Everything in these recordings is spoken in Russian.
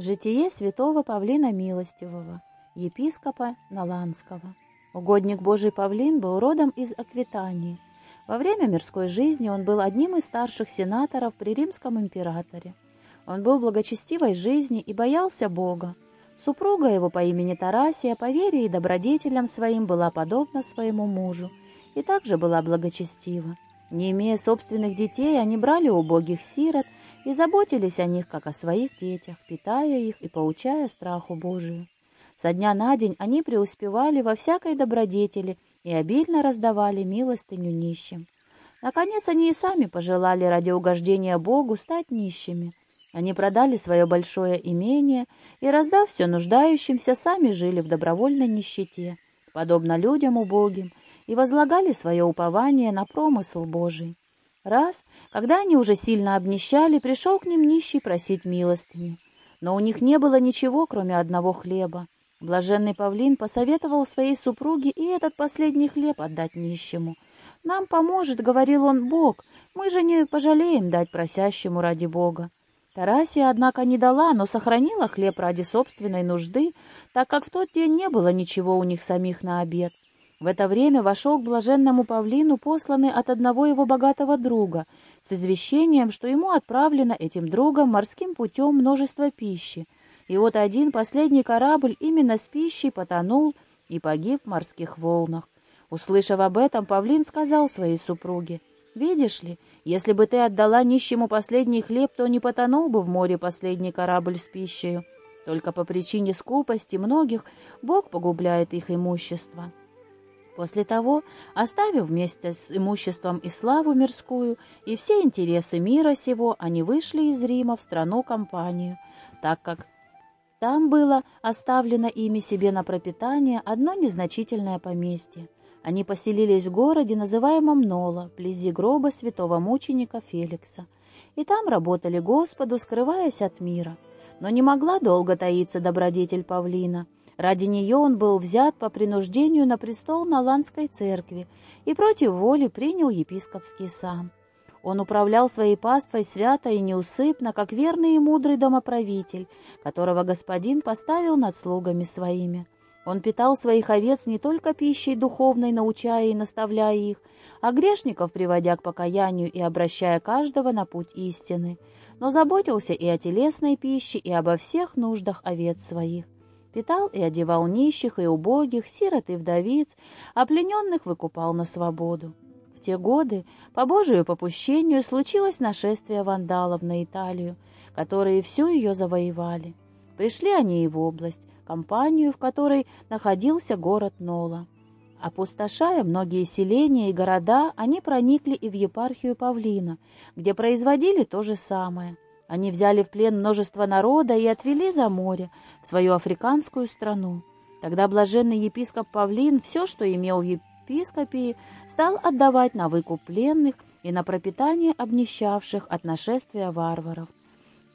Житие святого Павлина Милостивого, епископа Наланского. Угодник Божий Павлин был родом из Аквитании. Во время мирской жизни он был одним из старших сенаторов при римском императоре. Он был благочестивой жизни и боялся Бога. Супруга его по имени Тарасия по вере и добродетелям своим была подобна своему мужу и также была благочестива. Не имея собственных детей, они брали убогих сирот и заботились о них, как о своих детях, питая их и поучая страху Божию. Со дня на день они преуспевали во всякой добродетели и обильно раздавали милостыню нищим. Наконец, они и сами пожелали ради угождения Богу стать нищими. Они продали свое большое имение и, раздав все нуждающимся, сами жили в добровольной нищете, подобно людям убогим, и возлагали свое упование на промысл Божий. Раз, когда они уже сильно обнищали, пришел к ним нищий просить милостыни. Но у них не было ничего, кроме одного хлеба. Блаженный Павлин посоветовал своей супруге и этот последний хлеб отдать нищему. «Нам поможет, — говорил он, — Бог, мы же не пожалеем дать просящему ради Бога». Тарасия, однако, не дала, но сохранила хлеб ради собственной нужды, так как в тот день не было ничего у них самих на обед. В это время вошел к блаженному павлину посланный от одного его богатого друга с извещением, что ему отправлено этим другом морским путем множество пищи. И вот один последний корабль именно с пищей потонул и погиб в морских волнах. Услышав об этом, павлин сказал своей супруге, «Видишь ли, если бы ты отдала нищему последний хлеб, то не потонул бы в море последний корабль с пищей. Только по причине скупости многих Бог погубляет их имущество». После того, оставив вместе с имуществом и славу мирскую и все интересы мира сего, они вышли из Рима в страну-компанию, так как там было оставлено ими себе на пропитание одно незначительное поместье. Они поселились в городе, называемом Нола, вблизи гроба святого мученика Феликса, и там работали Господу, скрываясь от мира. Но не могла долго таиться добродетель павлина — Ради нее он был взят по принуждению на престол Наландской церкви и против воли принял епископский сан. Он управлял своей паствой свято и неусыпно, как верный и мудрый домоправитель, которого господин поставил над слугами своими. Он питал своих овец не только пищей духовной, научая и наставляя их, а грешников приводя к покаянию и обращая каждого на путь истины, но заботился и о телесной пище, и обо всех нуждах овец своих питал и одевал нищих и убогих, сирот и вдовиц, а плененных выкупал на свободу. В те годы, по Божию попущению, случилось нашествие вандалов на Италию, которые всю ее завоевали. Пришли они и в область, компанию, в которой находился город Нола. Опустошая многие селения и города, они проникли и в епархию Павлина, где производили то же самое – они взяли в плен множество народа и отвели за море, в свою африканскую страну. Тогда блаженный епископ Павлин все, что имел в епископии, стал отдавать на выкуп пленных и на пропитание обнищавших от нашествия варваров.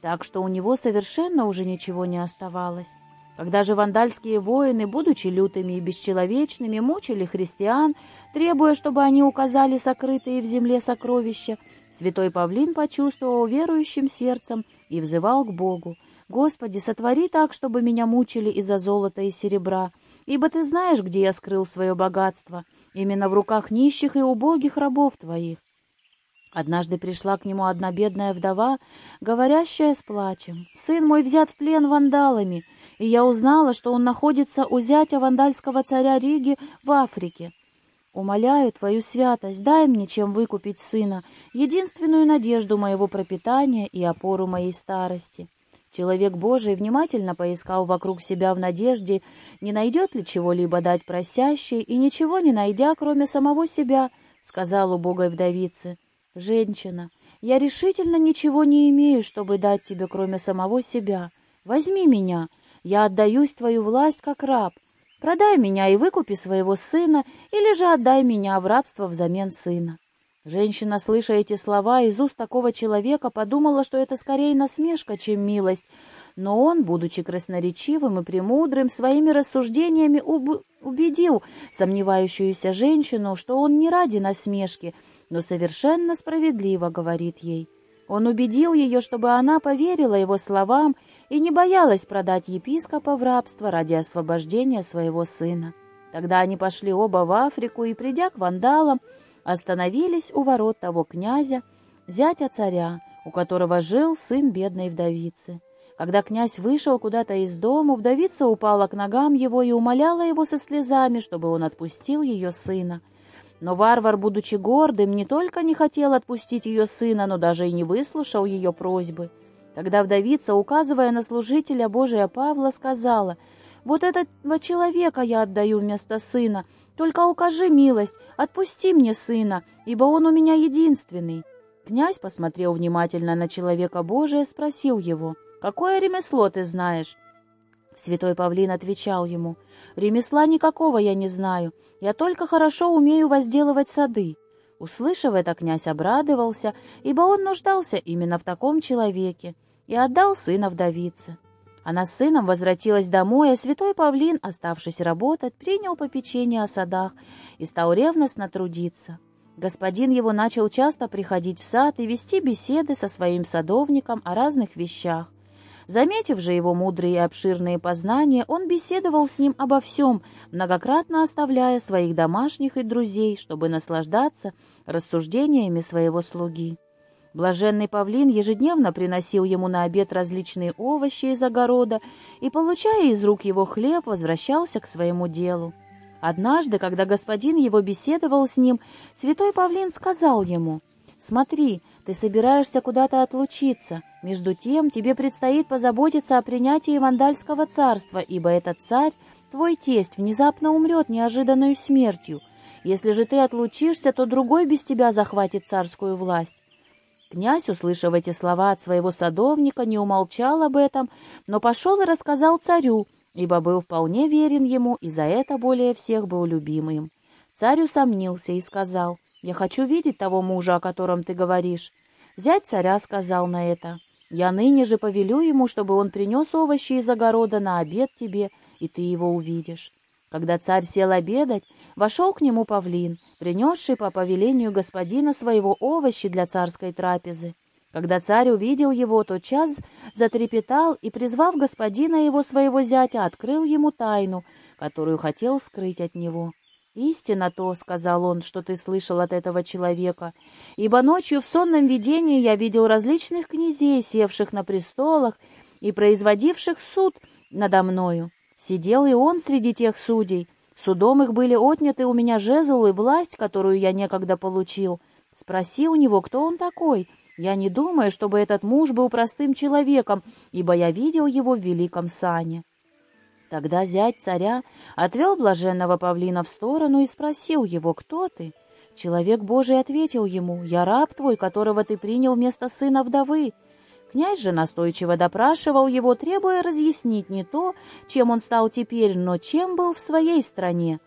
Так что у него совершенно уже ничего не оставалось. Когда же вандальские воины, будучи лютыми и бесчеловечными, мучили христиан, требуя, чтобы они указали сокрытые в земле сокровища, святой Павлин почувствовал верующим сердцем и взывал к Богу. «Господи, сотвори так, чтобы меня мучили из-за золота и серебра, ибо Ты знаешь, где я скрыл свое богатство, именно в руках нищих и убогих рабов Твоих. Однажды пришла к нему одна бедная вдова, говорящая с плачем. «Сын мой взят в плен вандалами, и я узнала, что он находится у зятя вандальского царя Риги в Африке. Умоляю твою святость, дай мне чем выкупить сына, единственную надежду моего пропитания и опору моей старости». Человек Божий внимательно поискал вокруг себя в надежде, не найдет ли чего-либо дать просящей, и ничего не найдя, кроме самого себя, сказал убогой вдовице — «Женщина, я решительно ничего не имею, чтобы дать тебе, кроме самого себя. Возьми меня, я отдаюсь твою власть как раб. Продай меня и выкупи своего сына, или же отдай меня в рабство взамен сына». Женщина, слыша эти слова из уст такого человека, подумала, что это скорее насмешка, чем милость, но он, будучи красноречивым и премудрым, своими рассуждениями уб убедил сомневающуюся женщину, что он не ради насмешки, но совершенно справедливо говорит ей. Он убедил ее, чтобы она поверила его словам и не боялась продать епископа в рабство ради освобождения своего сына. Тогда они пошли оба в Африку и, придя к вандалам, остановились у ворот того князя, зятя царя, у которого жил сын бедной вдовицы. Когда князь вышел куда-то из дому, вдовица упала к ногам его и умоляла его со слезами, чтобы он отпустил ее сына. Но варвар, будучи гордым, не только не хотел отпустить ее сына, но даже и не выслушал ее просьбы. Тогда вдовица, указывая на служителя Божия Павла, сказала — вот этого человека я отдаю вместо сына. Только укажи милость, отпусти мне сына, ибо он у меня единственный». Князь посмотрел внимательно на человека Божия, спросил его, «Какое ремесло ты знаешь?» Святой Павлин отвечал ему, «Ремесла никакого я не знаю, я только хорошо умею возделывать сады». Услышав это, князь обрадовался, ибо он нуждался именно в таком человеке, и отдал сына вдовице. Она с сыном возвратилась домой, а святой Павлин, оставшись работать, принял попечение о садах и стал ревностно трудиться. Господин его начал часто приходить в сад и вести беседы со своим садовником о разных вещах. Заметив же его мудрые и обширные познания, он беседовал с ним обо всем, многократно оставляя своих домашних и друзей, чтобы наслаждаться рассуждениями своего слуги. Блаженный павлин ежедневно приносил ему на обед различные овощи из огорода и, получая из рук его хлеб, возвращался к своему делу. Однажды, когда господин его беседовал с ним, святой павлин сказал ему, «Смотри, ты собираешься куда-то отлучиться. Между тем тебе предстоит позаботиться о принятии Вандальского царства, ибо этот царь, твой тесть, внезапно умрет неожиданной смертью. Если же ты отлучишься, то другой без тебя захватит царскую власть. Князь, услышав эти слова от своего садовника, не умолчал об этом, но пошел и рассказал царю, ибо был вполне верен ему и за это более всех был любимым. Царь усомнился и сказал, «Я хочу видеть того мужа, о котором ты говоришь». Зять царя сказал на это, «Я ныне же повелю ему, чтобы он принес овощи из огорода на обед тебе, и ты его увидишь». Когда царь сел обедать, вошел к нему павлин, принесший по повелению господина своего овощи для царской трапезы. Когда царь увидел его, тот час затрепетал и, призвав господина его своего зятя, открыл ему тайну, которую хотел скрыть от него. «Истинно то, — сказал он, — что ты слышал от этого человека, ибо ночью в сонном видении я видел различных князей, севших на престолах и производивших суд надо мною. Сидел и он среди тех судей. Судом их были отняты у меня жезл и власть, которую я некогда получил. Спроси у него, кто он такой. Я не думаю, чтобы этот муж был простым человеком, ибо я видел его в великом сане». Тогда зять царя отвел блаженного павлина в сторону и спросил его, «Кто ты?» Человек Божий ответил ему, «Я раб твой, которого ты принял вместо сына вдовы. Князь же настойчиво допрашивал его, требуя разъяснить не то, чем он стал теперь, но чем был в своей стране.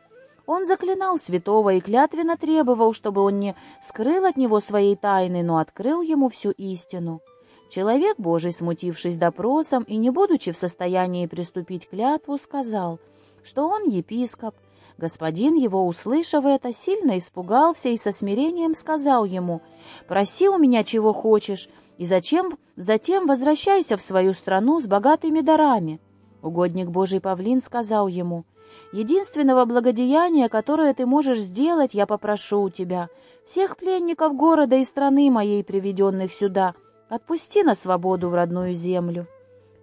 Он заклинал святого и клятвенно требовал, чтобы он не скрыл от него своей тайны, но открыл ему всю истину. Человек Божий, смутившись допросом и не будучи в состоянии приступить клятву, сказал, что он епископ. Господин его, услышав это, сильно испугался и со смирением сказал ему, «Проси у меня, чего хочешь, и зачем затем возвращайся в свою страну с богатыми дарами. Угодник Божий Павлин сказал ему, «Единственного благодеяния, которое ты можешь сделать, я попрошу у тебя, всех пленников города и страны моей, приведенных сюда, отпусти на свободу в родную землю».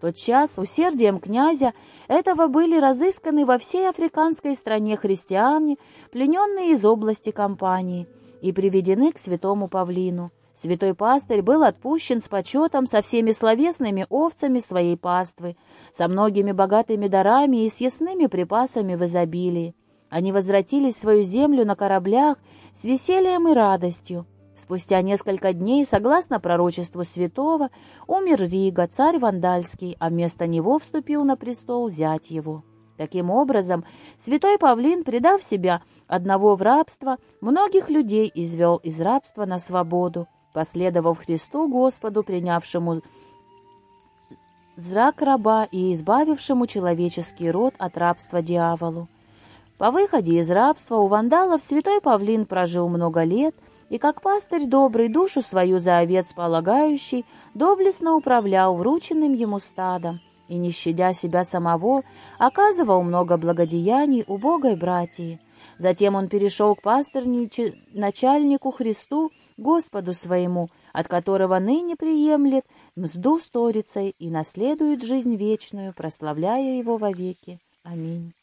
тот час усердием князя этого были разысканы во всей африканской стране христиане, плененные из области компании, и приведены к святому Павлину. Святой пастырь был отпущен с почетом со всеми словесными овцами своей паствы, со многими богатыми дарами и с ясными припасами в изобилии. Они возвратились в свою землю на кораблях с весельем и радостью. Спустя несколько дней, согласно пророчеству святого, умер Рига, царь Вандальский, а вместо него вступил на престол зять его. Таким образом, святой Павлин, предав себя одного в рабство, многих людей извел из рабства на свободу, последовав Христу Господу, принявшему зрак раба и избавившему человеческий род от рабства дьяволу. По выходе из рабства у вандалов святой Павлин прожил много лет и как пастырь добрый, душу свою за овец полагающий, доблестно управлял врученным ему стадом, и, не щадя себя самого, оказывал много благодеяний убогой братьи. Затем он перешел к пастырниче, начальнику Христу, Господу своему, от которого ныне приемлет мзду сторицей и наследует жизнь вечную, прославляя его вовеки. Аминь.